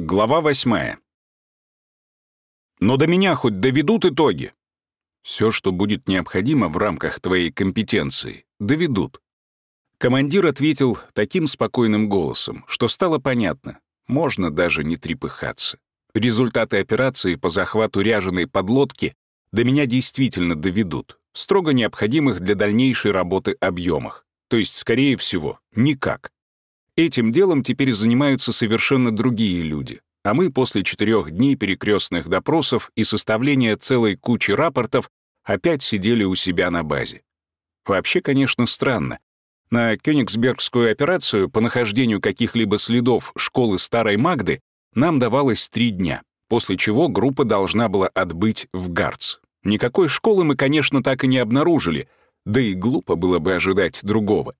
Глава восьмая. Но до меня хоть доведут итоги. Все, что будет необходимо в рамках твоей компетенции, доведут. Командир ответил таким спокойным голосом, что стало понятно, можно даже не трепыхаться. Результаты операции по захвату ряженой подлодки до меня действительно доведут, строго необходимых для дальнейшей работы объемах. То есть, скорее всего, никак. Этим делом теперь занимаются совершенно другие люди, а мы после четырех дней перекрестных допросов и составления целой кучи рапортов опять сидели у себя на базе. Вообще, конечно, странно. На Кёнигсбергскую операцию по нахождению каких-либо следов школы Старой Магды нам давалось три дня, после чего группа должна была отбыть в Гарц. Никакой школы мы, конечно, так и не обнаружили, да и глупо было бы ожидать другого.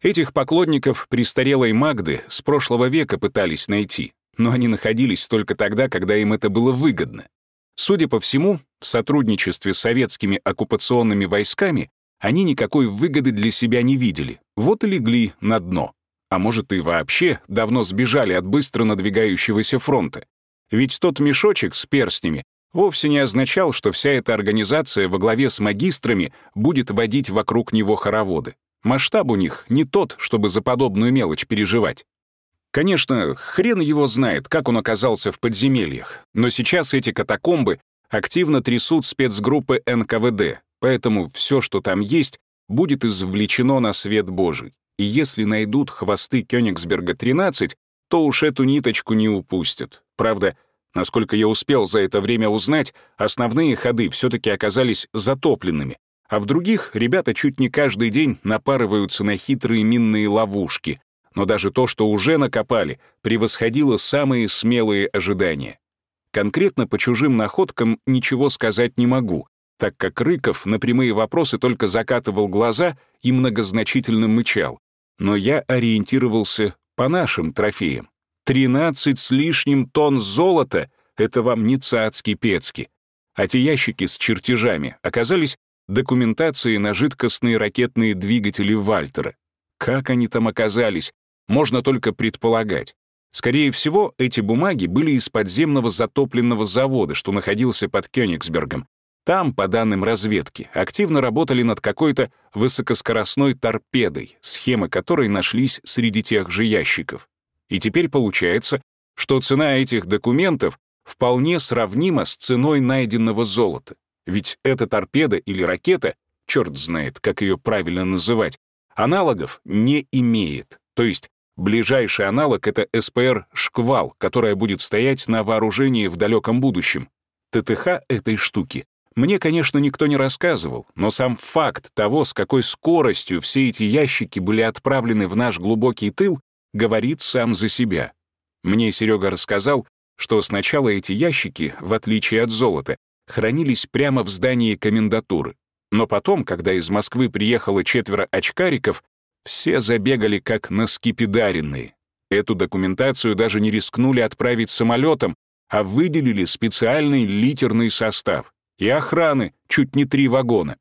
Этих поклонников престарелой Магды с прошлого века пытались найти, но они находились только тогда, когда им это было выгодно. Судя по всему, в сотрудничестве с советскими оккупационными войсками они никакой выгоды для себя не видели, вот и легли на дно. А может, и вообще давно сбежали от быстро надвигающегося фронта. Ведь тот мешочек с перстнями вовсе не означал, что вся эта организация во главе с магистрами будет водить вокруг него хороводы. Масштаб у них не тот, чтобы за подобную мелочь переживать. Конечно, хрен его знает, как он оказался в подземельях, но сейчас эти катакомбы активно трясут спецгруппы НКВД, поэтому все, что там есть, будет извлечено на свет Божий. И если найдут хвосты Кёнигсберга-13, то уж эту ниточку не упустят. Правда, насколько я успел за это время узнать, основные ходы все таки оказались затопленными, а в других ребята чуть не каждый день напарываются на хитрые минные ловушки, но даже то, что уже накопали, превосходило самые смелые ожидания. Конкретно по чужим находкам ничего сказать не могу, так как Рыков на прямые вопросы только закатывал глаза и многозначительно мычал. Но я ориентировался по нашим трофеям. Тринадцать с лишним тонн золота — это вам не цацки-пецки. А те ящики с чертежами оказались документации на жидкостные ракетные двигатели Вальтера. Как они там оказались, можно только предполагать. Скорее всего, эти бумаги были из подземного затопленного завода, что находился под Кёнигсбергом. Там, по данным разведки, активно работали над какой-то высокоскоростной торпедой, схемы которой нашлись среди тех же ящиков. И теперь получается, что цена этих документов вполне сравнима с ценой найденного золота. Ведь эта торпеда или ракета, черт знает, как ее правильно называть, аналогов не имеет. То есть ближайший аналог — это СПР «Шквал», которая будет стоять на вооружении в далеком будущем. ТТХ этой штуки мне, конечно, никто не рассказывал, но сам факт того, с какой скоростью все эти ящики были отправлены в наш глубокий тыл, говорит сам за себя. Мне Серега рассказал, что сначала эти ящики, в отличие от золота, хранились прямо в здании комендатуры. Но потом, когда из Москвы приехало четверо очкариков, все забегали как наскипидаренные. Эту документацию даже не рискнули отправить самолетом, а выделили специальный литерный состав и охраны, чуть не три вагона.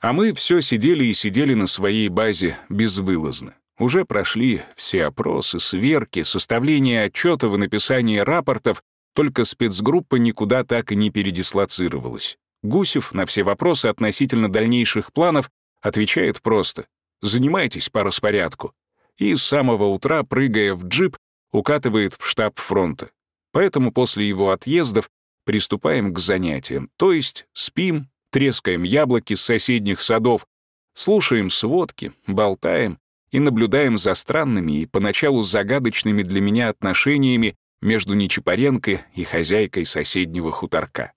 А мы все сидели и сидели на своей базе безвылазно. Уже прошли все опросы, сверки, составление отчетов и написание рапортов, только спецгруппа никуда так и не передислоцировалась. Гусев на все вопросы относительно дальнейших планов отвечает просто «занимайтесь по распорядку». И с самого утра, прыгая в джип, укатывает в штаб фронта. Поэтому после его отъездов приступаем к занятиям, то есть спим, трескаем яблоки с соседних садов, слушаем сводки, болтаем и наблюдаем за странными и поначалу загадочными для меня отношениями между Нечапаренко и хозяйкой соседнего хуторка.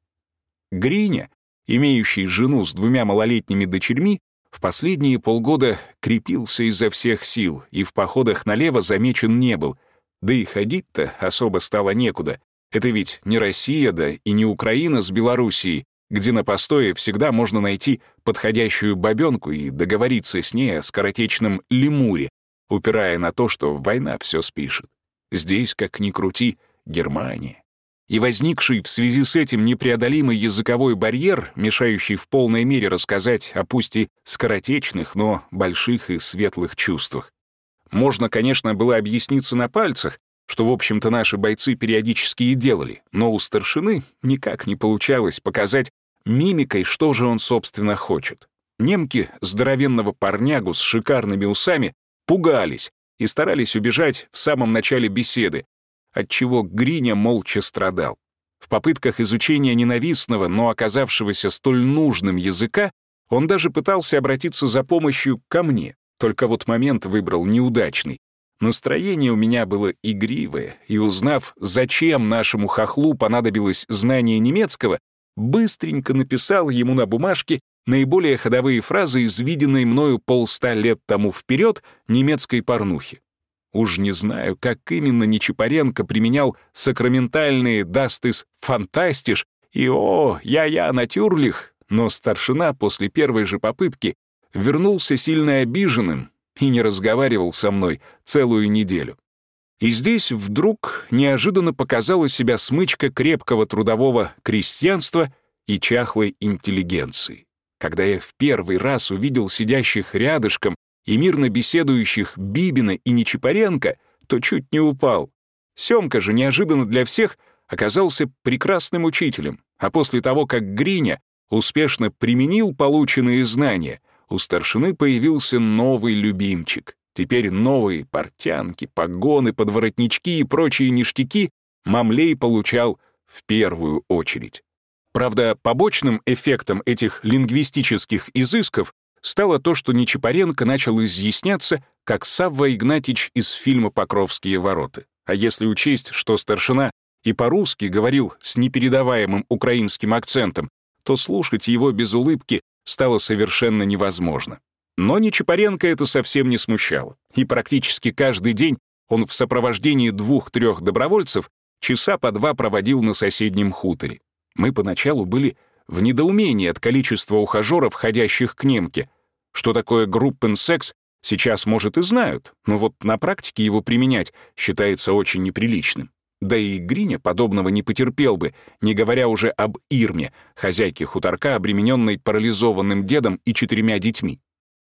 Гриня, имеющий жену с двумя малолетними дочерьми, в последние полгода крепился изо всех сил и в походах налево замечен не был, да и ходить-то особо стало некуда. Это ведь не Россия, да и не Украина с Белоруссией, где на постое всегда можно найти подходящую бабёнку и договориться с ней о скоротечном лемуре, упирая на то, что война все спишет. Здесь, как ни крути, Германия. И возникший в связи с этим непреодолимый языковой барьер, мешающий в полной мере рассказать о пусть и скоротечных, но больших и светлых чувствах. Можно, конечно, было объясниться на пальцах, что, в общем-то, наши бойцы периодически и делали, но у старшины никак не получалось показать мимикой, что же он, собственно, хочет. Немки здоровенного парнягу с шикарными усами пугались и старались убежать в самом начале беседы, отчего Гриня молча страдал. В попытках изучения ненавистного, но оказавшегося столь нужным языка он даже пытался обратиться за помощью ко мне, только вот момент выбрал неудачный. Настроение у меня было игривое, и узнав, зачем нашему хохлу понадобилось знание немецкого, быстренько написал ему на бумажке наиболее ходовые фразы из виденной мною полста лет тому вперед немецкой порнухи. Уж не знаю, как именно Нечипаренко применял сакраментальные «дастыс фантастиш» и «О, я-я, натюрлих», но старшина после первой же попытки вернулся сильно обиженным и не разговаривал со мной целую неделю. И здесь вдруг неожиданно показала себя смычка крепкого трудового крестьянства и чахлой интеллигенции. Когда я в первый раз увидел сидящих рядышком и мирно беседующих Бибина и Нечипаренко, то чуть не упал. Семка же неожиданно для всех оказался прекрасным учителем, а после того, как Гриня успешно применил полученные знания, у старшины появился новый любимчик. Теперь новые портянки, погоны, подворотнички и прочие ништяки Мамлей получал в первую очередь. Правда, побочным эффектом этих лингвистических изысков стало то, что Нечипаренко начал изъясняться, как Савва Игнатьич из фильма «Покровские ворота». А если учесть, что старшина и по-русски говорил с непередаваемым украинским акцентом, то слушать его без улыбки стало совершенно невозможно. Но Нечипаренко это совсем не смущало, и практически каждый день он в сопровождении двух-трех добровольцев часа по два проводил на соседнем хуторе. Мы поначалу были в недоумении от количества ухажеров, ходящих к немке. Что такое группенсекс, сейчас, может, и знают, но вот на практике его применять считается очень неприличным. Да и Гриня подобного не потерпел бы, не говоря уже об Ирме, хозяйке хуторка, обремененной парализованным дедом и четырьмя детьми.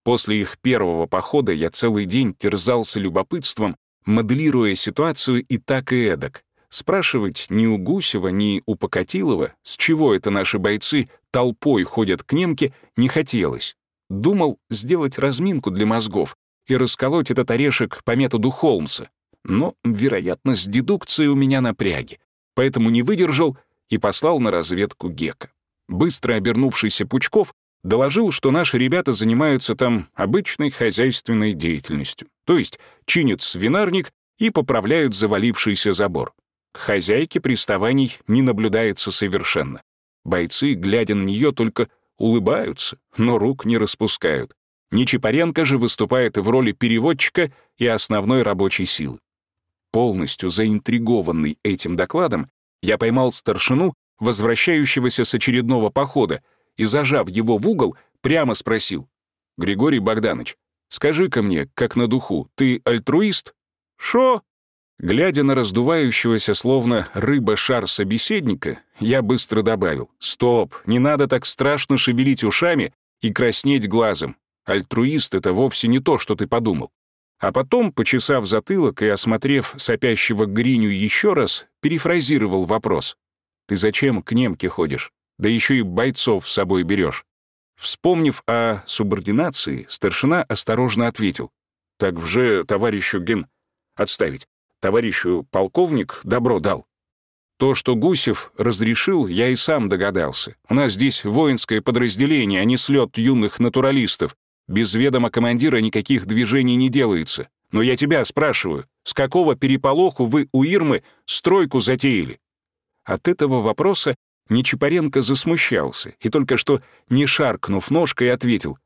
После их первого похода я целый день терзался любопытством, моделируя ситуацию и так и эдак. Спрашивать ни у Гусева, ни у Покатилова, с чего это наши бойцы толпой ходят к немке, не хотелось. Думал сделать разминку для мозгов и расколоть этот орешек по методу Холмса но вероятность дедукции у меня напряги, поэтому не выдержал и послал на разведку Гека. Быстро обернувшийся Пучков доложил, что наши ребята занимаются там обычной хозяйственной деятельностью, то есть чинят свинарник и поправляют завалившийся забор. К хозяйке приставаний не наблюдается совершенно. Бойцы, глядя на нее, только улыбаются, но рук не распускают. Нечипаренко же выступает в роли переводчика и основной рабочей силы. Полностью заинтригованный этим докладом, я поймал старшину, возвращающегося с очередного похода, и, зажав его в угол, прямо спросил. «Григорий Богданович, скажи-ка мне, как на духу, ты альтруист?» «Шо?» Глядя на раздувающегося, словно рыба-шар собеседника, я быстро добавил. «Стоп, не надо так страшно шевелить ушами и краснеть глазом. Альтруист — это вовсе не то, что ты подумал. А потом, почесав затылок и осмотрев сопящего Гриню еще раз, перефразировал вопрос. «Ты зачем к немке ходишь? Да еще и бойцов с собой берешь». Вспомнив о субординации, старшина осторожно ответил. «Так вже товарищу ген... Отставить. Товарищу полковник добро дал». То, что Гусев разрешил, я и сам догадался. У нас здесь воинское подразделение, а не слет юных натуралистов, без ведома командира никаких движений не делается. Но я тебя спрашиваю, с какого переполоху вы у Ирмы стройку затеяли?» От этого вопроса Нечипаренко засмущался и только что, не шаркнув ножкой, ответил,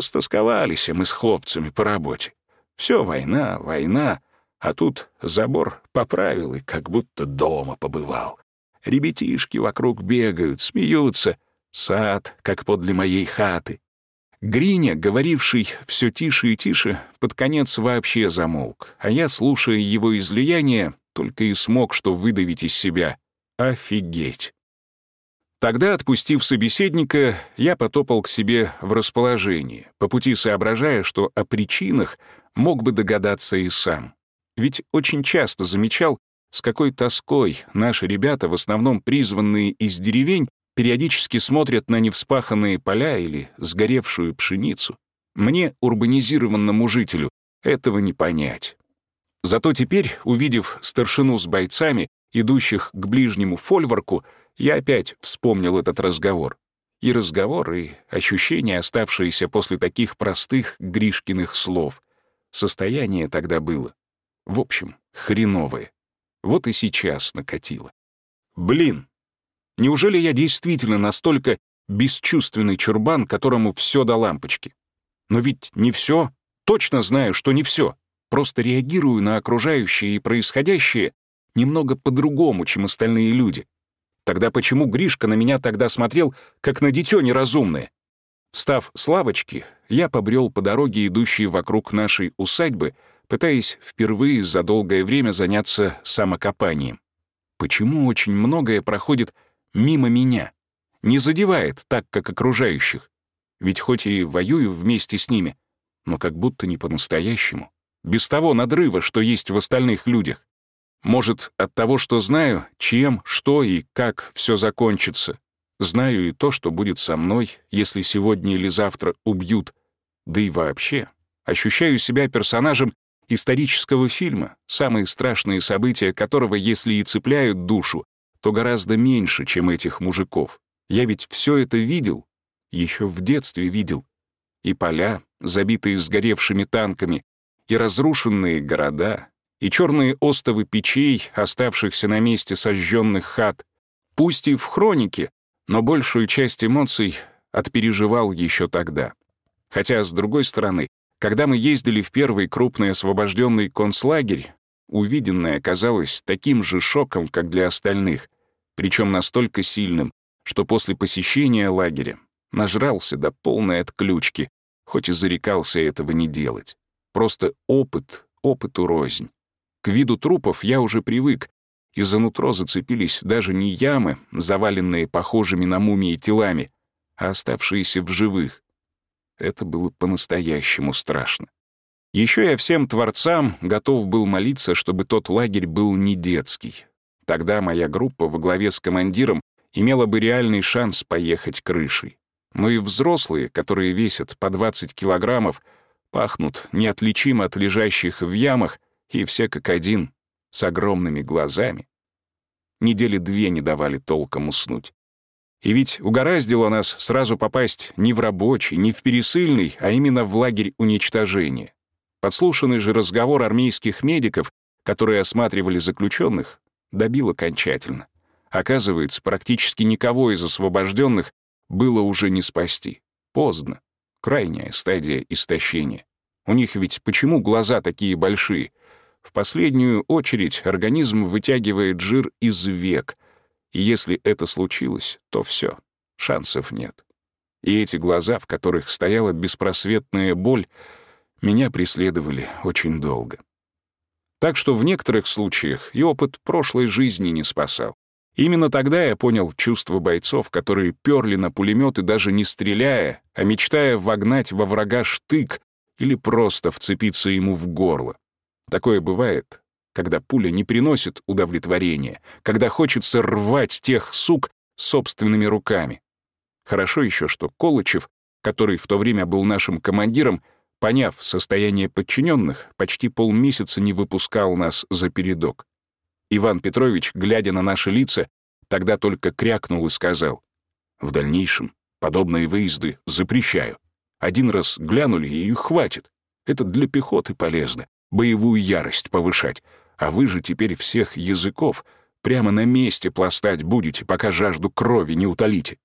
«Стосковались мы с хлопцами по работе. Все война, война, а тут забор поправил и как будто дома побывал. Ребятишки вокруг бегают, смеются, сад, как подле моей хаты. Гриня, говоривший все тише и тише, под конец вообще замолк, а я, слушая его излияние, только и смог что выдавить из себя «Офигеть!». Тогда, отпустив собеседника, я потопал к себе в расположение, по пути соображая, что о причинах мог бы догадаться и сам. Ведь очень часто замечал, с какой тоской наши ребята, в основном призванные из деревень, периодически смотрят на невспаханные поля или сгоревшую пшеницу. Мне, урбанизированному жителю, этого не понять. Зато теперь, увидев старшину с бойцами, идущих к ближнему фольворку, я опять вспомнил этот разговор. И разговор, и ощущения, оставшиеся после таких простых Гришкиных слов. Состояние тогда было. В общем, хреновое. Вот и сейчас накатило. Блин, неужели я действительно настолько бесчувственный чурбан, которому все до лампочки? Но ведь не все. Точно знаю, что не все. Просто реагирую на окружающее и происходящее немного по-другому, чем остальные люди. Тогда почему Гришка на меня тогда смотрел, как на дитё неразумное? Встав с лавочки, я побрел по дороге, идущей вокруг нашей усадьбы, пытаясь впервые за долгое время заняться самокопанием. Почему очень многое проходит мимо меня? Не задевает так, как окружающих. Ведь хоть и воюю вместе с ними, но как будто не по-настоящему. Без того надрыва, что есть в остальных людях. Может, от того, что знаю, чем, что и как все закончится. Знаю и то, что будет со мной, если сегодня или завтра убьют. Да и вообще, ощущаю себя персонажем исторического фильма, самые страшные события которого, если и цепляют душу, то гораздо меньше, чем этих мужиков. Я ведь все это видел, еще в детстве видел. И поля, забитые сгоревшими танками, и разрушенные города, и черные остовы печей, оставшихся на месте сожженных хат. Пусть и в хронике, но большую часть эмоций отпереживал еще тогда. Хотя, с другой стороны, когда мы ездили в первый крупный освобожденный концлагерь, увиденное казалось таким же шоком, как для остальных, причем настолько сильным, что после посещения лагеря нажрался до полной отключки, хоть и зарекался этого не делать. Просто опыт, опыту рознь. К виду трупов я уже привык, и за нутро зацепились даже не ямы, заваленные похожими на мумии телами, а оставшиеся в живых. Это было по-настоящему страшно. Еще я всем творцам готов был молиться, чтобы тот лагерь был не детский. Тогда моя группа во главе с командиром имела бы реальный шанс поехать крышей. Но и взрослые, которые весят по 20 килограммов, пахнут неотличимо от лежащих в ямах, и все как один, с огромными глазами. Недели две не давали толком уснуть. И ведь угораздило нас сразу попасть не в рабочий, не в пересыльный, а именно в лагерь уничтожения. Подслушанный же разговор армейских медиков, которые осматривали заключенных, добил окончательно. Оказывается, практически никого из освобожденных было уже не спасти. Поздно. Крайняя стадия истощения. У них ведь почему глаза такие большие? В последнюю очередь организм вытягивает жир из век — и если это случилось, то все, шансов нет. И эти глаза, в которых стояла беспросветная боль, меня преследовали очень долго. Так что в некоторых случаях и опыт прошлой жизни не спасал. Именно тогда я понял чувство бойцов, которые перли на пулеметы даже не стреляя, а мечтая вогнать во врага штык или просто вцепиться ему в горло. Такое бывает, когда пуля не приносит удовлетворения, когда хочется рвать тех сук собственными руками. Хорошо еще, что Колычев, который в то время был нашим командиром, поняв состояние подчиненных, почти полмесяца не выпускал нас за передок. Иван Петрович, глядя на наши лица, тогда только крякнул и сказал, «В дальнейшем подобные выезды запрещаю. Один раз глянули, и хватит. Это для пехоты полезно, боевую ярость повышать, а вы же теперь всех языков прямо на месте пластать будете, пока жажду крови не утолите.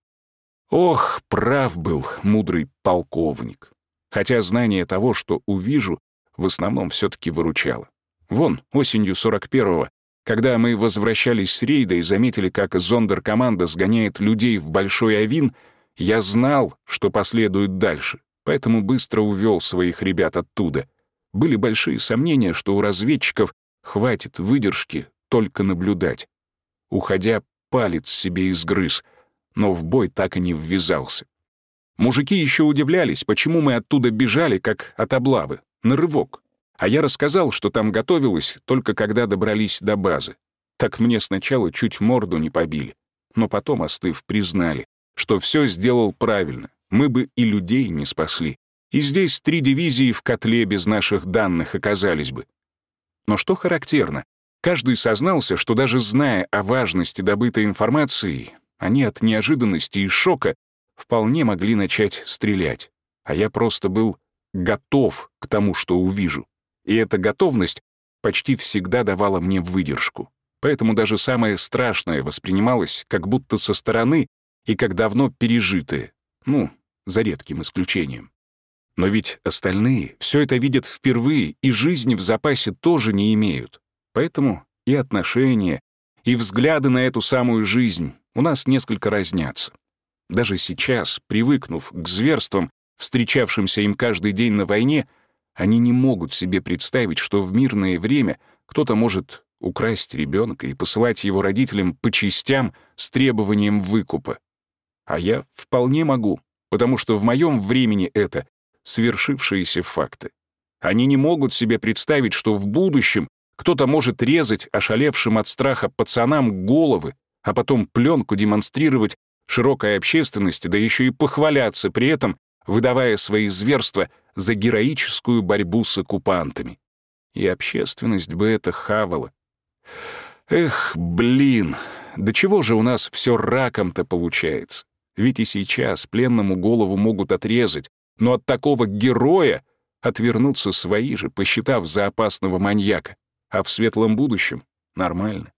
Ох, прав был мудрый полковник. Хотя знание того, что увижу, в основном все таки выручало. Вон, осенью 41-го, когда мы возвращались с рейда и заметили, как зондеркоманда сгоняет людей в Большой Авин, я знал, что последует дальше, поэтому быстро увел своих ребят оттуда. Были большие сомнения, что у разведчиков Хватит выдержки только наблюдать. Уходя, палец себе изгрыз, но в бой так и не ввязался. Мужики еще удивлялись, почему мы оттуда бежали, как от облавы, на рывок. А я рассказал, что там готовилось, только когда добрались до базы. Так мне сначала чуть морду не побили. Но потом, остыв, признали, что все сделал правильно. Мы бы и людей не спасли. И здесь три дивизии в котле без наших данных оказались бы. Но что характерно, каждый сознался, что даже зная о важности добытой информации, они от неожиданности и шока вполне могли начать стрелять. А я просто был готов к тому, что увижу. И эта готовность почти всегда давала мне выдержку. Поэтому даже самое страшное воспринималось как будто со стороны и как давно пережитое. Ну, за редким исключением. Но ведь остальные все это видят впервые и жизни в запасе тоже не имеют. Поэтому и отношения, и взгляды на эту самую жизнь у нас несколько разнятся. Даже сейчас, привыкнув к зверствам, встречавшимся им каждый день на войне, они не могут себе представить, что в мирное время кто-то может украсть ребенка и посылать его родителям по частям с требованием выкупа. А я вполне могу, потому что в моем времени это свершившиеся факты. Они не могут себе представить, что в будущем кто-то может резать ошалевшим от страха пацанам головы, а потом пленку демонстрировать широкой общественности, да еще и похваляться при этом, выдавая свои зверства за героическую борьбу с оккупантами. И общественность бы это хавала. Эх, блин, да чего же у нас все раком-то получается? Ведь и сейчас пленному голову могут отрезать, но от такого героя отвернутся свои же, посчитав за опасного маньяка. А в светлом будущем — нормально.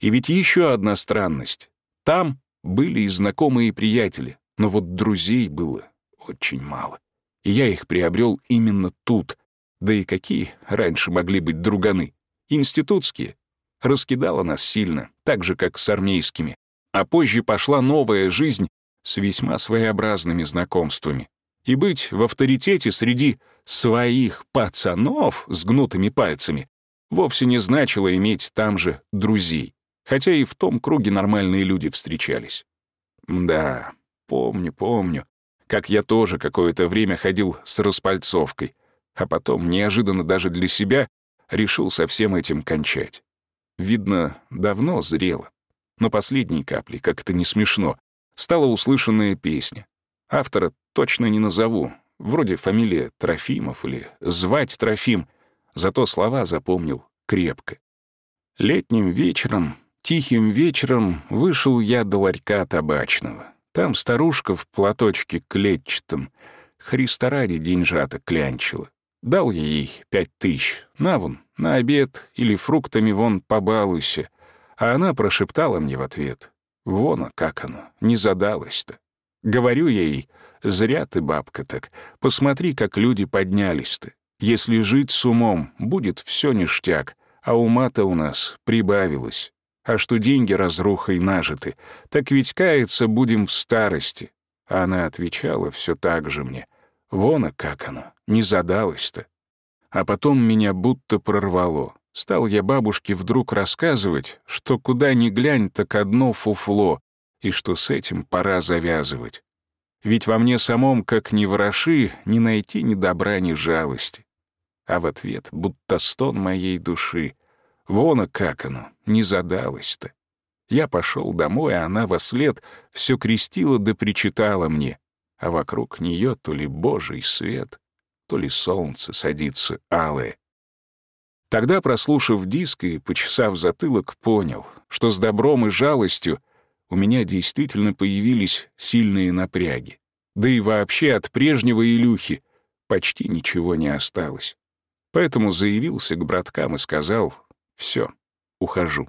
И ведь еще одна странность. Там были и знакомые и приятели, но вот друзей было очень мало. И я их приобрел именно тут. Да и какие раньше могли быть друганы? Институтские. Раскидало нас сильно, так же, как с армейскими. А позже пошла новая жизнь с весьма своеобразными знакомствами. И быть в авторитете среди своих пацанов с гнутыми пальцами вовсе не значило иметь там же друзей, хотя и в том круге нормальные люди встречались. Да, помню, помню, как я тоже какое-то время ходил с распальцовкой, а потом, неожиданно даже для себя, решил со всем этим кончать. Видно, давно зрело. Но последней каплей, как это не смешно, стала услышанная песня. Автора точно не назову, вроде фамилия Трофимов или звать Трофим, зато слова запомнил крепко. Летним вечером, тихим вечером вышел я до ларька табачного. Там старушка в платочке клетчатом, Христа ради деньжата клянчила. Дал я ей пять тысяч, на вон, на обед или фруктами вон побалуйся. А она прошептала мне в ответ, Вон, а как оно, не задалось-то. Говорю я ей, зря ты, бабка, так, посмотри, как люди поднялись-то. Если жить с умом, будет все ништяк, а ума-то у нас прибавилось. А что деньги разрухой нажиты, так ведь каяться будем в старости. А она отвечала все так же мне. Вон, а как оно, не задалось-то. А потом меня будто прорвало. Стал я бабушке вдруг рассказывать, что куда ни глянь, так одно фуфло, и что с этим пора завязывать. Ведь во мне самом, как ни вороши, не найти ни добра, ни жалости. А в ответ будто стон моей души. Вон, а как оно, не задалось-то. Я пошел домой, а она во след все крестила да причитала мне, а вокруг нее то ли божий свет, то ли солнце садится алое. Тогда, прослушав диск и почесав затылок, понял, что с добром и жалостью у меня действительно появились сильные напряги. Да и вообще от прежнего Илюхи почти ничего не осталось. Поэтому заявился к браткам и сказал «Все, ухожу.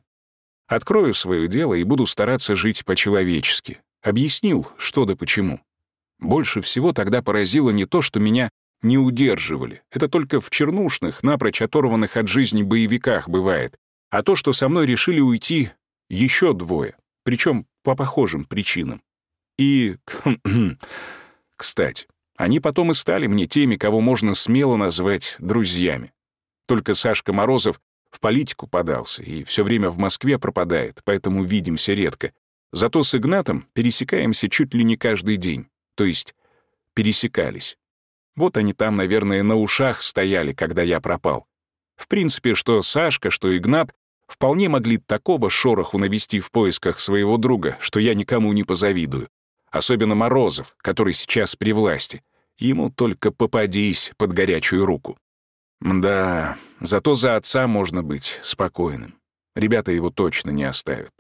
Открою свое дело и буду стараться жить по-человечески». Объяснил, что да почему. Больше всего тогда поразило не то, что меня не удерживали. Это только в чернушных, напрочь оторванных от жизни боевиках бывает. А то, что со мной решили уйти еще двое, причем по похожим причинам. И, кстати, они потом и стали мне теми, кого можно смело назвать друзьями. Только Сашка Морозов в политику подался и все время в Москве пропадает, поэтому видимся редко. Зато с Игнатом пересекаемся чуть ли не каждый день, то есть пересекались. Вот они там, наверное, на ушах стояли, когда я пропал. В принципе, что Сашка, что Игнат вполне могли такого шороху навести в поисках своего друга, что я никому не позавидую. Особенно Морозов, который сейчас при власти. Ему только попадись под горячую руку. Да, зато за отца можно быть спокойным. Ребята его точно не оставят.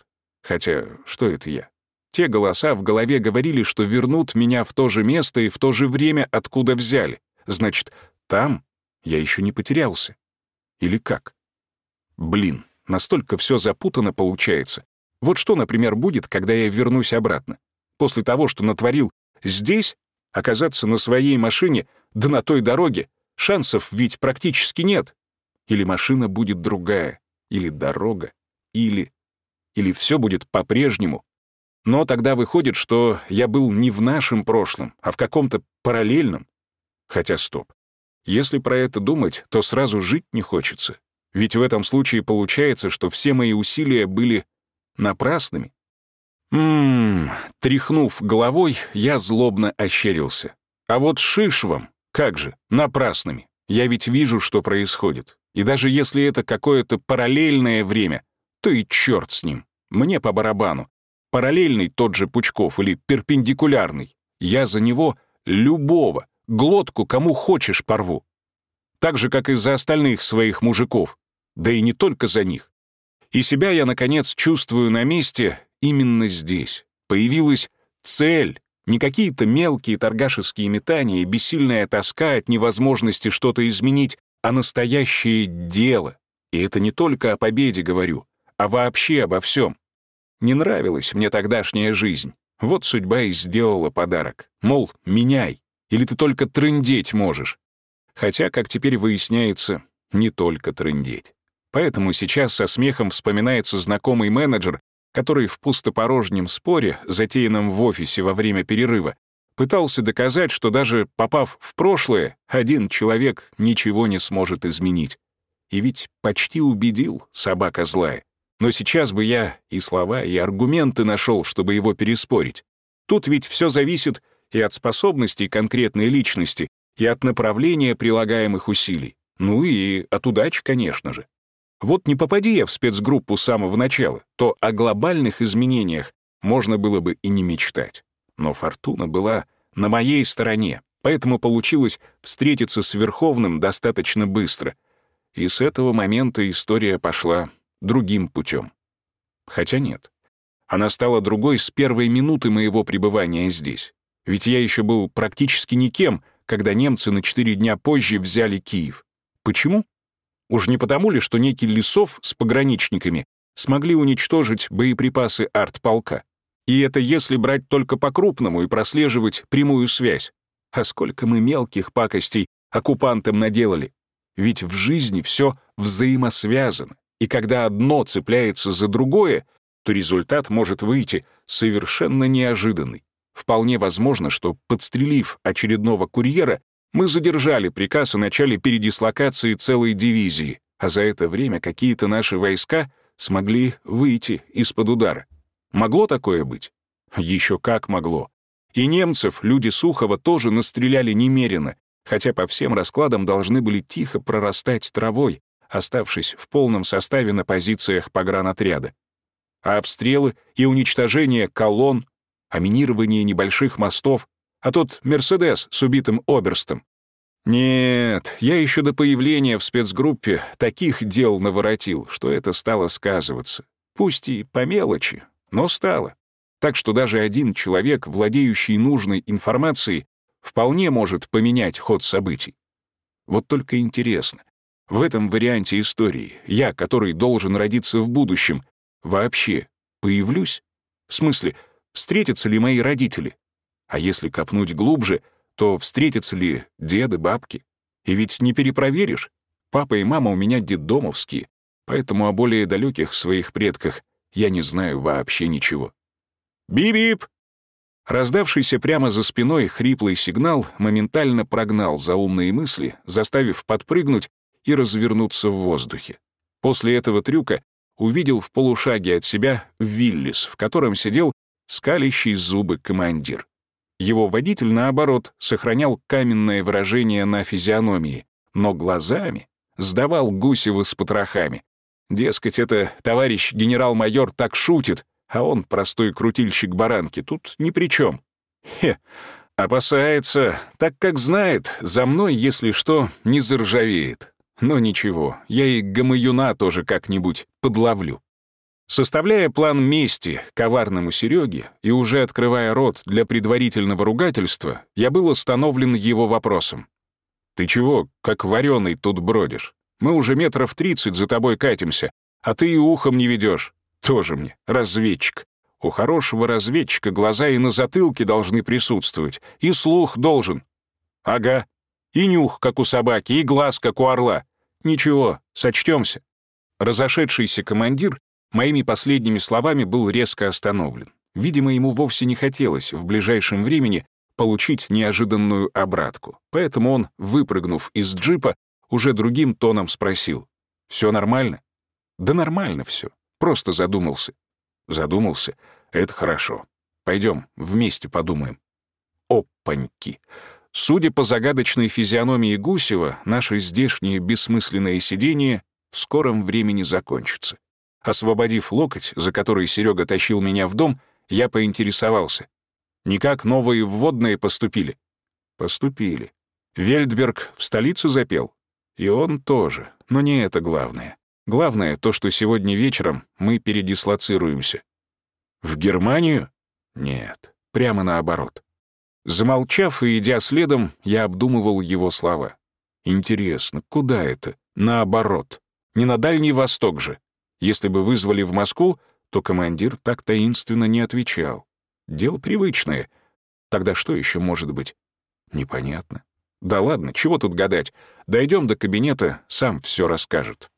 Хотя, что это я? Те голоса в голове говорили, что вернут меня в то же место и в то же время, откуда взяли. Значит, там я еще не потерялся. Или как? Блин, настолько все запутано получается. Вот что, например, будет, когда я вернусь обратно? После того, что натворил здесь, оказаться на своей машине, да на той дороге, шансов ведь практически нет. Или машина будет другая, или дорога, или... Или все будет по-прежнему. Но тогда выходит, что я был не в нашем прошлом, а в каком-то параллельном. Хотя стоп. Если про это думать, то сразу жить не хочется. Ведь в этом случае получается, что все мои усилия были напрасными. Ммм, тряхнув головой, я злобно ощерился. А вот шиш вам, как же, напрасными. Я ведь вижу, что происходит. И даже если это какое-то параллельное время, то и черт с ним. Мне по барабану. Параллельный тот же Пучков или перпендикулярный. Я за него любого, глотку кому хочешь порву. Так же, как и за остальных своих мужиков. Да и не только за них. И себя я, наконец, чувствую на месте именно здесь. Появилась цель, не какие-то мелкие торгашеские метания и бессильная тоска от невозможности что-то изменить, а настоящее дело. И это не только о победе говорю, а вообще обо всем. Не нравилась мне тогдашняя жизнь. Вот судьба и сделала подарок. Мол, меняй, или ты только трындеть можешь. Хотя, как теперь выясняется, не только трындеть. Поэтому сейчас со смехом вспоминается знакомый менеджер, который в пустопорожнем споре, затеянном в офисе во время перерыва, пытался доказать, что даже попав в прошлое, один человек ничего не сможет изменить. И ведь почти убедил собака злая. Но сейчас бы я и слова, и аргументы нашел, чтобы его переспорить. Тут ведь все зависит и от способностей конкретной личности, и от направления прилагаемых усилий. Ну и от удачи, конечно же. Вот не попади я в спецгруппу с самого начала, то о глобальных изменениях можно было бы и не мечтать. Но фортуна была на моей стороне, поэтому получилось встретиться с Верховным достаточно быстро. И с этого момента история пошла другим путем. Хотя нет. Она стала другой с первой минуты моего пребывания здесь. Ведь я еще был практически никем, когда немцы на четыре дня позже взяли Киев. Почему? Уж не потому ли, что некий Лесов с пограничниками смогли уничтожить боеприпасы артполка? И это если брать только по-крупному и прослеживать прямую связь. А сколько мы мелких пакостей оккупантам наделали? Ведь в жизни все взаимосвязано, и когда одно цепляется за другое, то результат может выйти совершенно неожиданный. Вполне возможно, что, подстрелив очередного курьера, мы задержали приказ о начале передислокации целой дивизии, а за это время какие-то наши войска смогли выйти из-под удара. Могло такое быть? Еще как могло. И немцев люди Сухова тоже настреляли немерено, хотя по всем раскладам должны были тихо прорастать травой, оставшись в полном составе на позициях погранотряда. А обстрелы и уничтожение колонн, а минирование небольших мостов а тот «Мерседес» с убитым оберстом. Нет, я еще до появления в спецгруппе таких дел наворотил, что это стало сказываться. Пусть и по мелочи, но стало. Так что даже один человек, владеющий нужной информацией, вполне может поменять ход событий. Вот только интересно, в этом варианте истории я, который должен родиться в будущем, вообще появлюсь? В смысле, встретятся ли мои родители? А если копнуть глубже, то встретятся ли деды, бабки? И ведь не перепроверишь. Папа и мама у меня детдомовские, поэтому о более далеких своих предках я не знаю вообще ничего. «Бип-бип!» Раздавшийся прямо за спиной хриплый сигнал моментально прогнал заумные мысли, заставив подпрыгнуть и развернуться в воздухе. После этого трюка увидел в полушаге от себя Виллис, в котором сидел скалящий зубы командир. Его водитель, наоборот, сохранял каменное выражение на физиономии, но глазами Сдавал Гусева с потрохами. Дескать, это товарищ генерал-майор так шутит, а он простой крутильщик баранки, тут ни при чем. Хе, опасается, так как знает, за мной, если что, не заржавеет. Но ничего, я и гамаюна тоже как-нибудь подловлю. Составляя план мести коварному Сереге и уже открывая рот для предварительного ругательства, я был остановлен его вопросом. «Ты чего, как вареный, тут бродишь? Мы уже метров тридцать за тобой катимся, а ты и ухом не ведешь. Тоже мне, разведчик. У хорошего разведчика глаза и на затылке должны присутствовать, и слух должен. Ага, и нюх, как у собаки, и глаз, как у орла. Ничего, сочтемся. Разошедшийся командир моими последними словами был резко остановлен. Видимо, ему вовсе не хотелось в ближайшем времени получить неожиданную обратку. Поэтому он, выпрыгнув из джипа, уже другим тоном спросил. «Все нормально?» «Да нормально все. Просто задумался». «Задумался? Это хорошо. Пойдем, вместе подумаем». Опаньки! Судя по загадочной физиономии Гусева, наше здешнее бессмысленное сидение в скором времени закончится. Освободив локоть, за который Серега тащил меня в дом, я поинтересовался. Никак новые вводные поступили? Поступили. Вельдберг в столицу запел? И он тоже. Но не это главное. Главное то, что сегодня вечером мы передислоцируемся. В Германию? Нет, прямо наоборот. Замолчав и идя следом, я обдумывал его слова. Интересно, куда это? Наоборот. Не на Дальний Восток же. Если бы вызвали в Москву, то командир так таинственно не отвечал. Дело привычное. Тогда что еще может быть? Непонятно. Да ладно, чего тут гадать? Дойдем до кабинета, сам все расскажет.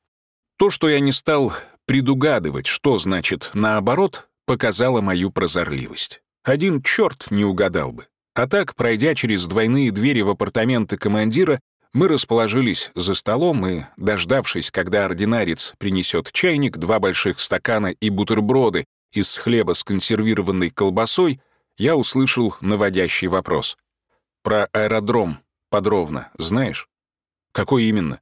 То, что я не стал предугадывать, что значит «наоборот», показало мою прозорливость. Один черт не угадал бы. А так, пройдя через двойные двери в апартаменты командира, мы расположились за столом и, дождавшись, когда ординарец принесет чайник, два больших стакана и бутерброды из хлеба с консервированной колбасой, я услышал наводящий вопрос. «Про аэродром подробно знаешь?» «Какой именно?»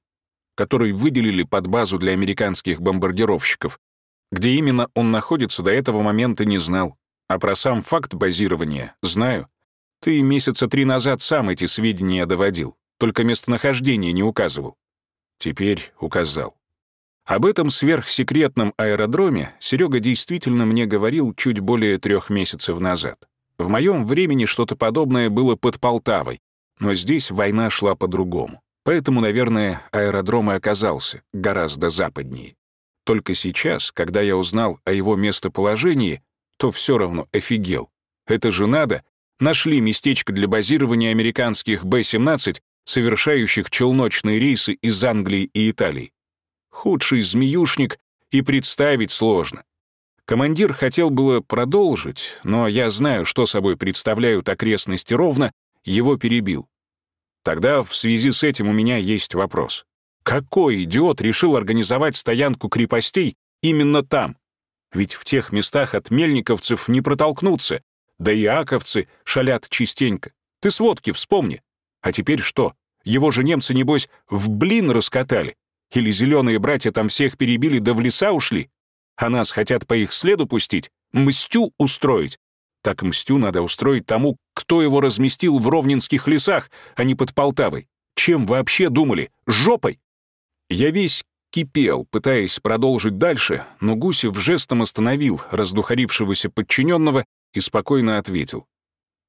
«Который выделили под базу для американских бомбардировщиков. Где именно он находится, до этого момента не знал. А про сам факт базирования знаю. Ты месяца три назад сам эти сведения доводил только местонахождение не указывал. Теперь указал. Об этом сверхсекретном аэродроме Серега действительно мне говорил чуть более трех месяцев назад. В моем времени что-то подобное было под Полтавой, но здесь война шла по-другому. Поэтому, наверное, аэродром и оказался гораздо западнее. Только сейчас, когда я узнал о его местоположении, то все равно офигел. Это же надо. Нашли местечко для базирования американских Б-17 совершающих челночные рейсы из Англии и Италии. Худший змеюшник и представить сложно. Командир хотел было продолжить, но я знаю, что собой представляют окрестности ровно, его перебил. Тогда в связи с этим у меня есть вопрос. Какой идиот решил организовать стоянку крепостей именно там? Ведь в тех местах от мельниковцев не протолкнуться, да и аковцы шалят частенько. Ты сводки вспомни. А теперь что? Его же немцы, небось, в блин раскатали? Или зеленые братья там всех перебили да в леса ушли? А нас хотят по их следу пустить? Мстю устроить? Так мстю надо устроить тому, кто его разместил в Ровнинских лесах, а не под Полтавой. Чем вообще думали? Жопой? Я весь кипел, пытаясь продолжить дальше, но Гусев жестом остановил раздухарившегося подчиненного и спокойно ответил.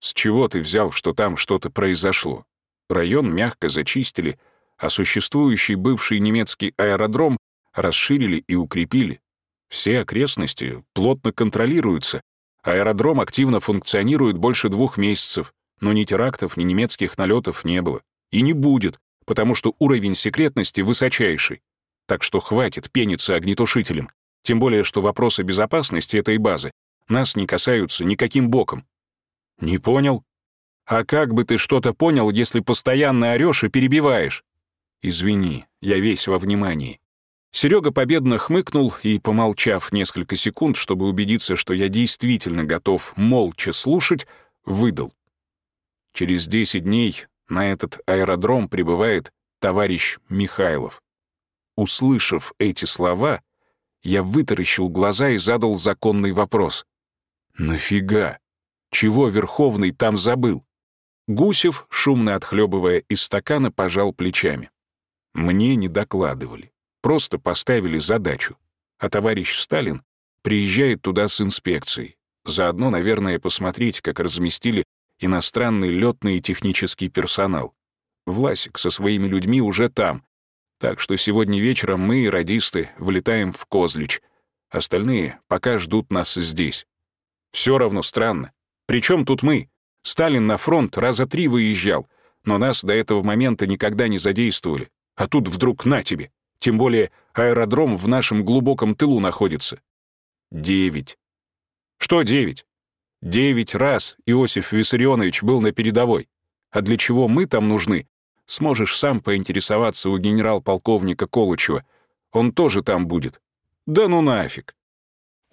«С чего ты взял, что там что-то произошло? Район мягко зачистили, а существующий бывший немецкий аэродром расширили и укрепили. Все окрестности плотно контролируются. Аэродром активно функционирует больше двух месяцев, но ни терактов, ни немецких налетов не было. И не будет, потому что уровень секретности высочайший. Так что хватит пениться огнетушителем. Тем более, что вопросы безопасности этой базы нас не касаются никаким боком. Не понял? А как бы ты что-то понял, если постоянно орёшь и перебиваешь? Извини, я весь во внимании. Серега победно хмыкнул и, помолчав несколько секунд, чтобы убедиться, что я действительно готов молча слушать, выдал. Через 10 дней на этот аэродром прибывает товарищ Михайлов. Услышав эти слова, я вытаращил глаза и задал законный вопрос. «Нафига? Чего Верховный там забыл?» Гусев, шумно отхлебывая из стакана, пожал плечами. Мне не докладывали, просто поставили задачу. А товарищ Сталин приезжает туда с инспекцией. Заодно, наверное, посмотреть, как разместили иностранный летный и технический персонал. Власик со своими людьми уже там. Так что сегодня вечером мы, радисты, влетаем в Козлич. Остальные пока ждут нас здесь. Все равно странно. Причем тут мы? Сталин на фронт раза три выезжал, но нас до этого момента никогда не задействовали. А тут вдруг на тебе. Тем более аэродром в нашем глубоком тылу находится. Девять. Что девять? Девять раз Иосиф Виссарионович был на передовой. А для чего мы там нужны? Сможешь сам поинтересоваться у генерал-полковника Колычева. Он тоже там будет. Да ну нафиг.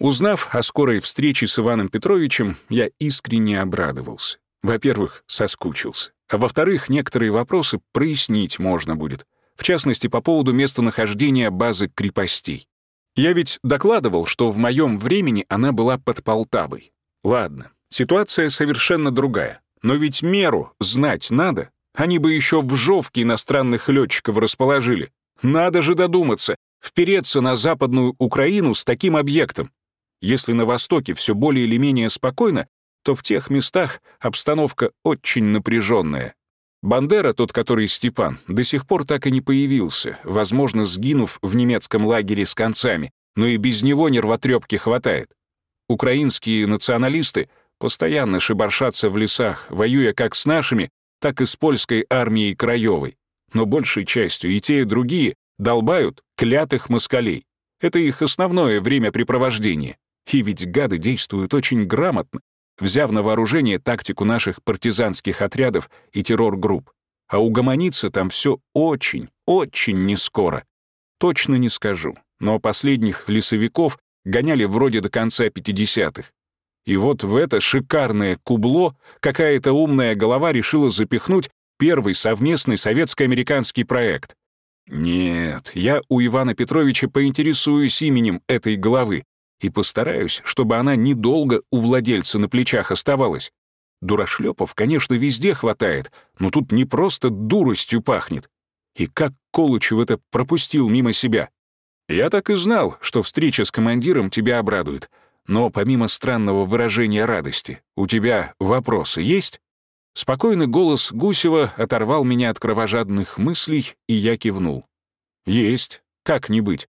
Узнав о скорой встрече с Иваном Петровичем, я искренне обрадовался. Во-первых, соскучился. А во-вторых, некоторые вопросы прояснить можно будет. В частности, по поводу местонахождения базы крепостей. Я ведь докладывал, что в моем времени она была под Полтавой. Ладно, ситуация совершенно другая. Но ведь меру знать надо. Они бы еще в Жовке иностранных летчиков расположили. Надо же додуматься, впереться на Западную Украину с таким объектом. Если на Востоке все более или менее спокойно, то в тех местах обстановка очень напряженная. Бандера, тот, который Степан, до сих пор так и не появился, возможно, сгинув в немецком лагере с концами, но и без него нервотрепки хватает. Украинские националисты постоянно шибаршатся в лесах, воюя как с нашими, так и с польской армией Краевой. Но большей частью и те, и другие долбают клятых москалей. Это их основное времяпрепровождение. И ведь гады действуют очень грамотно, взяв на вооружение тактику наших партизанских отрядов и террор-групп. А угомониться там все очень, очень нескоро. Точно не скажу, но последних лесовиков гоняли вроде до конца 50-х. И вот в это шикарное кубло какая-то умная голова решила запихнуть первый совместный советско-американский проект. Нет, я у Ивана Петровича поинтересуюсь именем этой головы, и постараюсь, чтобы она недолго у владельца на плечах оставалась. Дурашлепов, конечно, везде хватает, но тут не просто дуростью пахнет. И как Колычев это пропустил мимо себя? Я так и знал, что встреча с командиром тебя обрадует. Но помимо странного выражения радости, у тебя вопросы есть? Спокойный голос Гусева оторвал меня от кровожадных мыслей, и я кивнул. «Есть. Как не быть?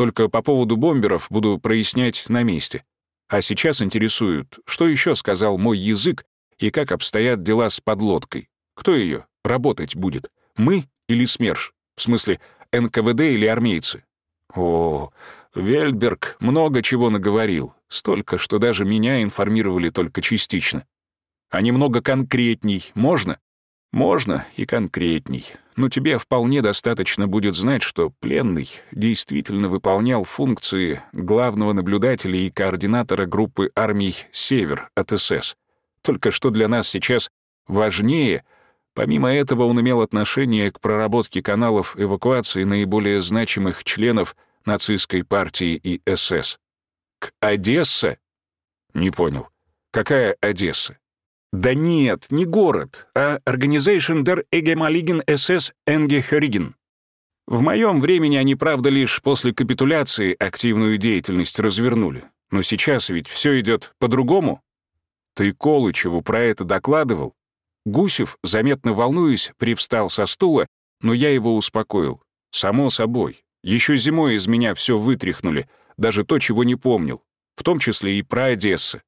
Только по поводу бомберов буду прояснять на месте. А сейчас интересует, что еще сказал мой язык и как обстоят дела с подлодкой. Кто ее работать будет? Мы или СМЕРШ? В смысле, НКВД или армейцы? О, Вельберг много чего наговорил. Столько, что даже меня информировали только частично. А немного конкретней можно? Можно и конкретней но тебе вполне достаточно будет знать, что пленный действительно выполнял функции главного наблюдателя и координатора группы армий «Север» от СС. Только что для нас сейчас важнее, помимо этого он имел отношение к проработке каналов эвакуации наиболее значимых членов нацистской партии и СС. К Одессе? Не понял. Какая Одесса? Да нет, не город, а Organization der Egemaligen SS Engehörigen. В моем времени они, правда, лишь после капитуляции активную деятельность развернули. Но сейчас ведь все идет по-другому. Ты Колычеву про это докладывал? Гусев, заметно волнуясь, привстал со стула, но я его успокоил. Само собой. Еще зимой из меня все вытряхнули, даже то, чего не помнил, в том числе и про Одессу.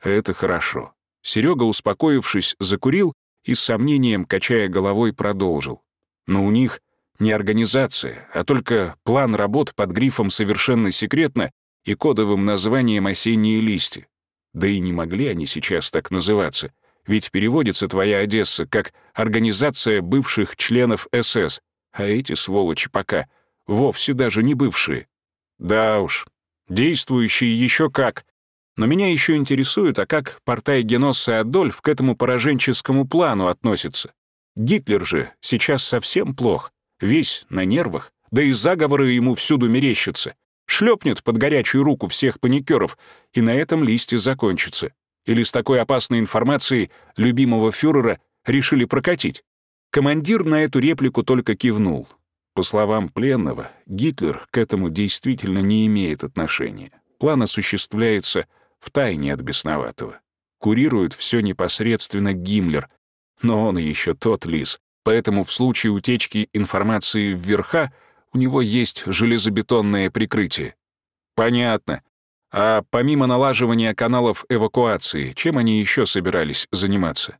Это хорошо. Серега, успокоившись, закурил и с сомнением, качая головой, продолжил. Но у них не организация, а только план работ под грифом «совершенно секретно» и кодовым названием «осенние листья». Да и не могли они сейчас так называться, ведь переводится твоя Одесса как «организация бывших членов СС», а эти сволочи пока вовсе даже не бывшие. Да уж, действующие еще как, но меня еще интересует, а как портай Геносса и Адольф к этому пораженческому плану относятся. Гитлер же сейчас совсем плох, весь на нервах, да и заговоры ему всюду мерещатся. Шлепнет под горячую руку всех паникеров, и на этом листе закончится. Или с такой опасной информацией любимого фюрера решили прокатить. Командир на эту реплику только кивнул. По словам пленного, Гитлер к этому действительно не имеет отношения. План осуществляется в тайне от бесноватого. Курирует все непосредственно Гиммлер, но он еще тот лис, поэтому в случае утечки информации вверха у него есть железобетонное прикрытие. Понятно. А помимо налаживания каналов эвакуации, чем они еще собирались заниматься?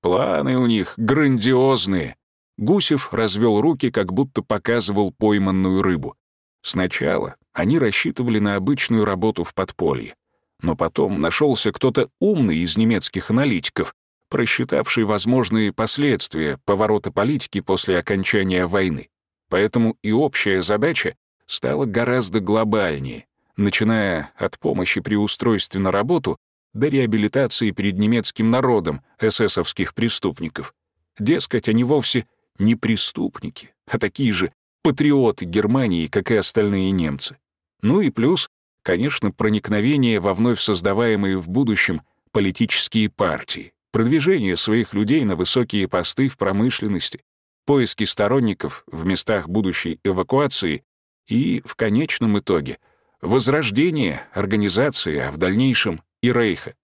Планы у них грандиозные. Гусев развел руки, как будто показывал пойманную рыбу. Сначала они рассчитывали на обычную работу в подполье. Но потом нашелся кто-то умный из немецких аналитиков, просчитавший возможные последствия поворота политики после окончания войны. Поэтому и общая задача стала гораздо глобальнее, начиная от помощи при устройстве на работу до реабилитации перед немецким народом эсэсовских преступников. Дескать, они вовсе не преступники, а такие же патриоты Германии, как и остальные немцы. Ну и плюс, конечно, проникновение во вновь создаваемые в будущем политические партии, продвижение своих людей на высокие посты в промышленности, поиски сторонников в местах будущей эвакуации и, в конечном итоге, возрождение организации, а в дальнейшем и Рейха.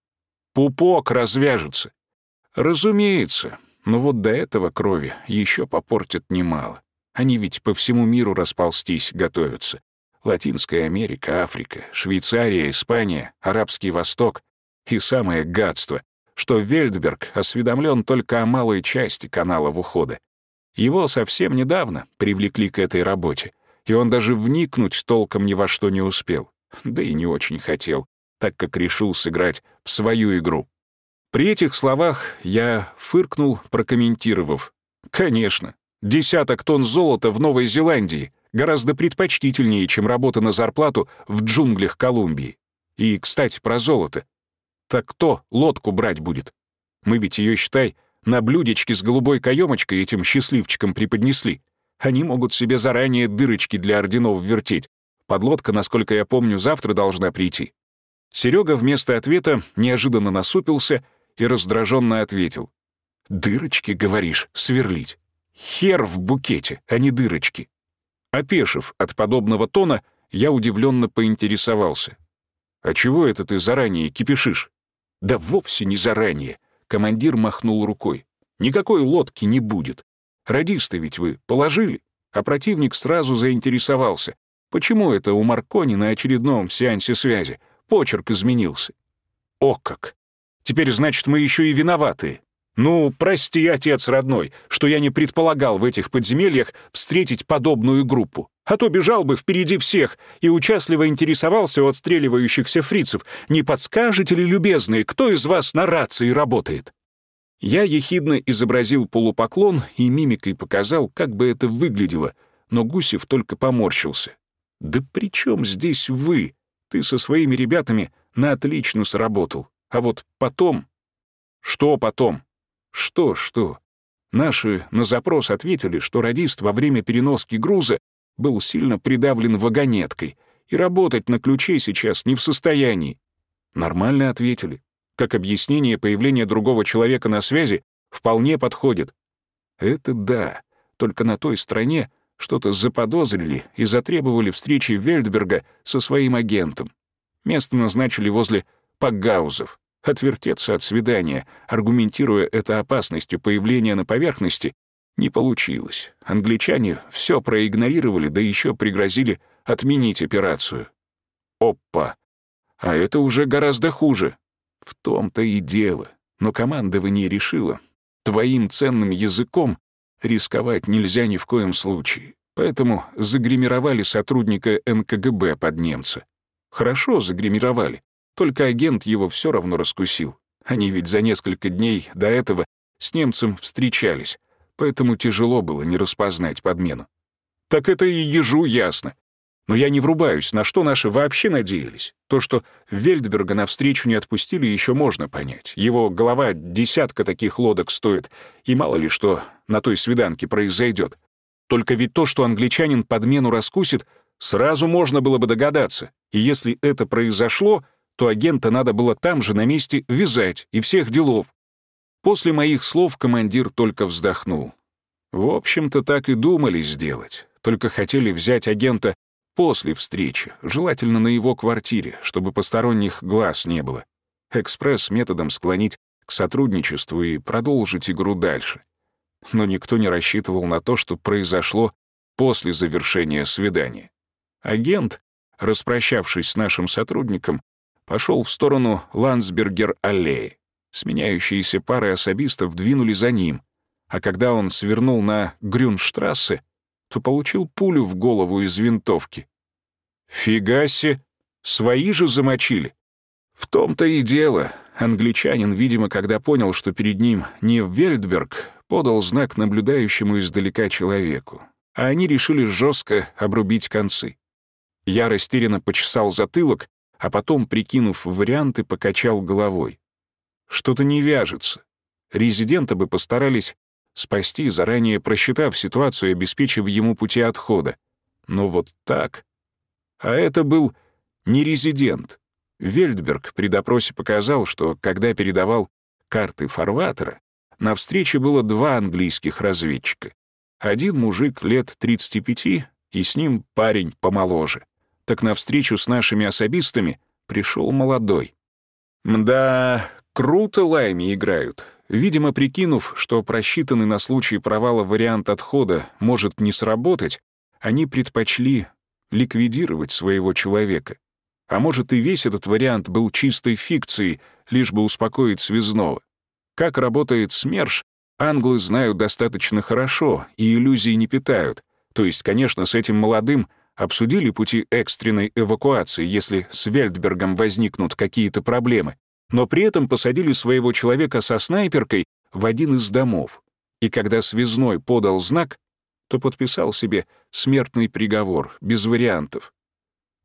Пупок развяжется. Разумеется, но вот до этого крови еще попортят немало. Они ведь по всему миру расползтись готовятся. Латинская Америка, Африка, Швейцария, Испания, Арабский Восток. И самое гадство, что Вельдберг осведомлен только о малой части каналов ухода. Его совсем недавно привлекли к этой работе, и он даже вникнуть толком ни во что не успел, да и не очень хотел, так как решил сыграть в свою игру. При этих словах я фыркнул, прокомментировав. «Конечно, десяток тонн золота в Новой Зеландии гораздо предпочтительнее, чем работа на зарплату в джунглях Колумбии. И, кстати, про золото. Так кто лодку брать будет? Мы ведь ее, считай, на блюдечке с голубой каемочкой этим счастливчикам преподнесли. Они могут себе заранее дырочки для орденов вертеть. Подлодка, насколько я помню, завтра должна прийти. Серега вместо ответа неожиданно насупился и раздраженно ответил. «Дырочки, говоришь, сверлить? Хер в букете, а не дырочки». Опешив от подобного тона, я удивленно поинтересовался. «А чего это ты заранее кипишишь?» «Да вовсе не заранее», — командир махнул рукой. «Никакой лодки не будет. Радисты ведь вы положили?» А противник сразу заинтересовался. Почему это у Маркони на очередном сеансе связи почерк изменился? О как! Теперь, значит, мы еще и виноваты. Ну, прости, отец родной, что я не предполагал в этих подземельях встретить подобную группу. А то бежал бы впереди всех и участливо интересовался у отстреливающихся фрицев. Не подскажете ли, любезные, кто из вас на рации работает? Я ехидно изобразил полупоклон и мимикой показал, как бы это выглядело, но Гусев только поморщился. «Да при чем здесь вы? Ты со своими ребятами на отлично сработал. А вот потом... Что потом? Что-что? Наши на запрос ответили, что радист во время переноски груза был сильно придавлен вагонеткой и работать на ключе сейчас не в состоянии. Нормально ответили. Как объяснение появления другого человека на связи вполне подходит. Это да, только на той стороне что-то заподозрили и затребовали встречи Вельдберга со своим агентом. Место назначили возле Пагаузов отвертеться от свидания, аргументируя это опасностью появления на поверхности, не получилось. Англичане все проигнорировали, да еще пригрозили отменить операцию. Опа! А это уже гораздо хуже. В том-то и дело. Но командование решило. Твоим ценным языком рисковать нельзя ни в коем случае. Поэтому загримировали сотрудника НКГБ под немца. Хорошо загримировали. Только агент его все равно раскусил. Они ведь за несколько дней до этого с немцем встречались, поэтому тяжело было не распознать подмену. Так это и ежу ясно. Но я не врубаюсь, на что наши вообще надеялись. То, что Вельдберга навстречу не отпустили, еще можно понять. Его голова десятка таких лодок стоит, и мало ли что на той свиданке произойдет. Только ведь то, что англичанин подмену раскусит, сразу можно было бы догадаться. И если это произошло, то агента надо было там же на месте вязать и всех делов. После моих слов командир только вздохнул. В общем-то, так и думали сделать. Только хотели взять агента после встречи, желательно на его квартире, чтобы посторонних глаз не было. Экспресс-методом склонить к сотрудничеству и продолжить игру дальше. Но никто не рассчитывал на то, что произошло после завершения свидания. Агент, распрощавшись с нашим сотрудником, пошел в сторону Ландсбергер-аллеи. Сменяющиеся пары особистов двинули за ним, а когда он свернул на Грюнштрассе, то получил пулю в голову из винтовки. Фигаси, свои же замочили. В том-то и дело. Англичанин, видимо, когда понял, что перед ним не Вельдберг, подал знак наблюдающему издалека человеку, а они решили жестко обрубить концы. Я растерянно почесал затылок, а потом, прикинув варианты, покачал головой. Что-то не вяжется. Резидента бы постарались спасти, заранее просчитав ситуацию и обеспечив ему пути отхода. Но вот так... А это был не резидент. Вельдберг при допросе показал, что, когда передавал карты фарватера, на встрече было два английских разведчика. Один мужик лет 35, и с ним парень помоложе. Так на встречу с нашими особистами пришел молодой. Мда, круто лайми играют. Видимо, прикинув, что просчитанный на случай провала вариант отхода может не сработать, они предпочли ликвидировать своего человека. А может, и весь этот вариант был чистой фикцией, лишь бы успокоить связного. Как работает СМЕРШ, англы знают достаточно хорошо и иллюзий не питают. То есть, конечно, с этим молодым обсудили пути экстренной эвакуации, если с Вельдбергом возникнут какие-то проблемы но при этом посадили своего человека со снайперкой в один из домов. И когда связной подал знак, то подписал себе смертный приговор, без вариантов.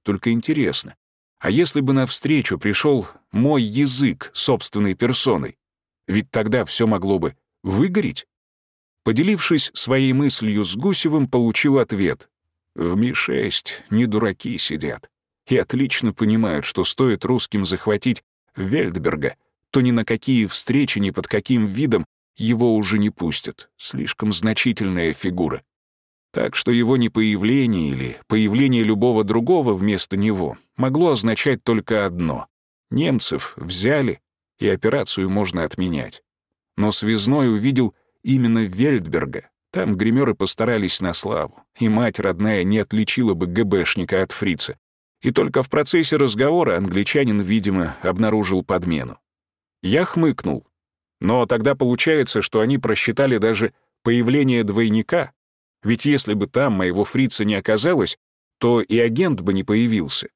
Только интересно, а если бы навстречу пришел мой язык собственной персоной? Ведь тогда все могло бы выгореть. Поделившись своей мыслью с Гусевым, получил ответ. В Ми-6 не дураки сидят и отлично понимают, что стоит русским захватить Вельдберга, то ни на какие встречи, ни под каким видом его уже не пустят. Слишком значительная фигура. Так что его непоявление или появление любого другого вместо него могло означать только одно. Немцев взяли, и операцию можно отменять. Но связной увидел именно Вельдберга. Там гримеры постарались на славу, и мать родная не отличила бы ГБшника от фрица. И только в процессе разговора англичанин, видимо, обнаружил подмену. Я хмыкнул. Но тогда получается, что они просчитали даже появление двойника. Ведь если бы там моего фрица не оказалось, то и агент бы не появился.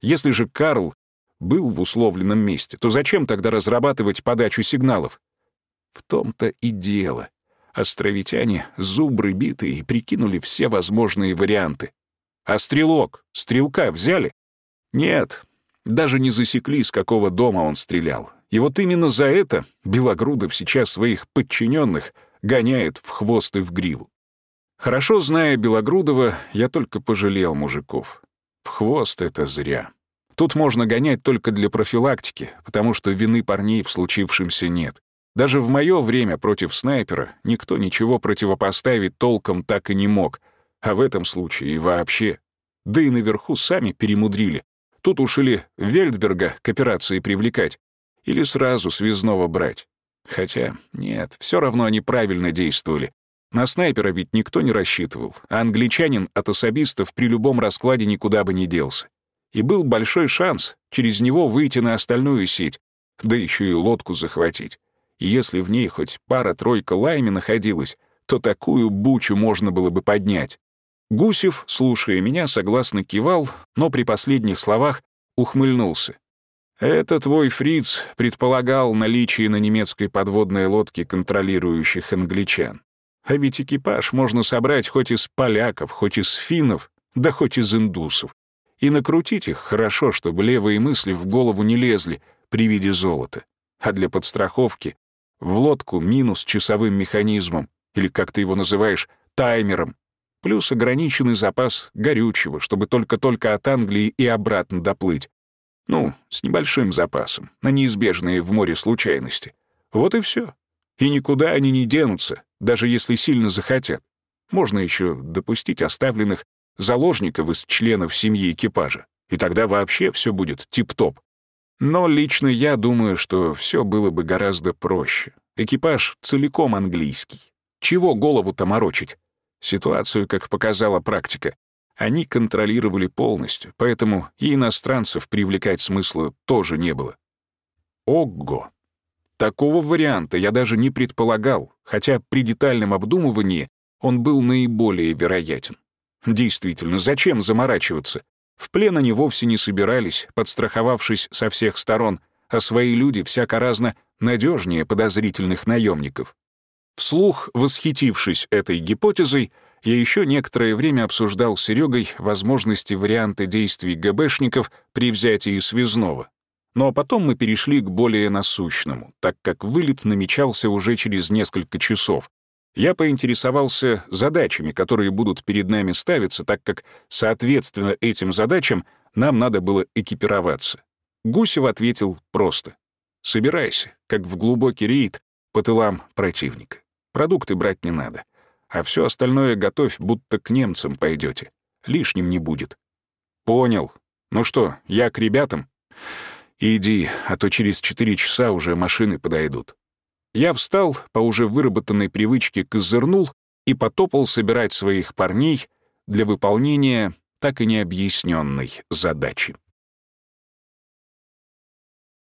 Если же Карл был в условленном месте, то зачем тогда разрабатывать подачу сигналов? В том-то и дело. Островитяне зубры битые и прикинули все возможные варианты. А стрелок? Стрелка взяли? Нет, даже не засекли, с какого дома он стрелял. И вот именно за это Белогрудов сейчас своих подчиненных гоняет в хвост и в гриву. Хорошо зная Белогрудова, я только пожалел мужиков. В хвост это зря. Тут можно гонять только для профилактики, потому что вины парней в случившемся нет. Даже в мое время против снайпера никто ничего противопоставить толком так и не мог — а в этом случае и вообще. Да и наверху сами перемудрили. Тут уж или Вельдберга к операции привлекать, или сразу связного брать. Хотя, нет, все равно они правильно действовали. На снайпера ведь никто не рассчитывал, а англичанин от особистов при любом раскладе никуда бы не делся. И был большой шанс через него выйти на остальную сеть, да еще и лодку захватить. Если в ней хоть пара-тройка лайми находилась, то такую бучу можно было бы поднять. Гусев, слушая меня, согласно кивал, но при последних словах ухмыльнулся. «Это твой фриц предполагал наличие на немецкой подводной лодке контролирующих англичан. А ведь экипаж можно собрать хоть из поляков, хоть из финнов, да хоть из индусов. И накрутить их хорошо, чтобы левые мысли в голову не лезли при виде золота. А для подстраховки в лодку минус часовым механизмом, или, как ты его называешь, таймером, плюс ограниченный запас горючего, чтобы только-только от Англии и обратно доплыть. Ну, с небольшим запасом, на неизбежные в море случайности. Вот и все. И никуда они не денутся, даже если сильно захотят. Можно еще допустить оставленных заложников из членов семьи экипажа, и тогда вообще все будет тип-топ. Но лично я думаю, что все было бы гораздо проще. Экипаж целиком английский. Чего голову-то морочить? Ситуацию, как показала практика, они контролировали полностью, поэтому и иностранцев привлекать смысла тоже не было. Ого! Такого варианта я даже не предполагал, хотя при детальном обдумывании он был наиболее вероятен. Действительно, зачем заморачиваться? В плен они вовсе не собирались, подстраховавшись со всех сторон, а свои люди всяко разно надежнее подозрительных наемников. Вслух, восхитившись этой гипотезой, я еще некоторое время обсуждал с Серегой возможности варианты действий ГБшников при взятии связного. Ну а потом мы перешли к более насущному, так как вылет намечался уже через несколько часов. Я поинтересовался задачами, которые будут перед нами ставиться, так как, соответственно, этим задачам нам надо было экипироваться. Гусев ответил просто. «Собирайся, как в глубокий рейд, по тылам противника. Продукты брать не надо. А все остальное готовь, будто к немцам пойдете. Лишним не будет». «Понял. Ну что, я к ребятам?» «Иди, а то через четыре часа уже машины подойдут». Я встал, по уже выработанной привычке козырнул и потопал собирать своих парней для выполнения так и необъясненной задачи.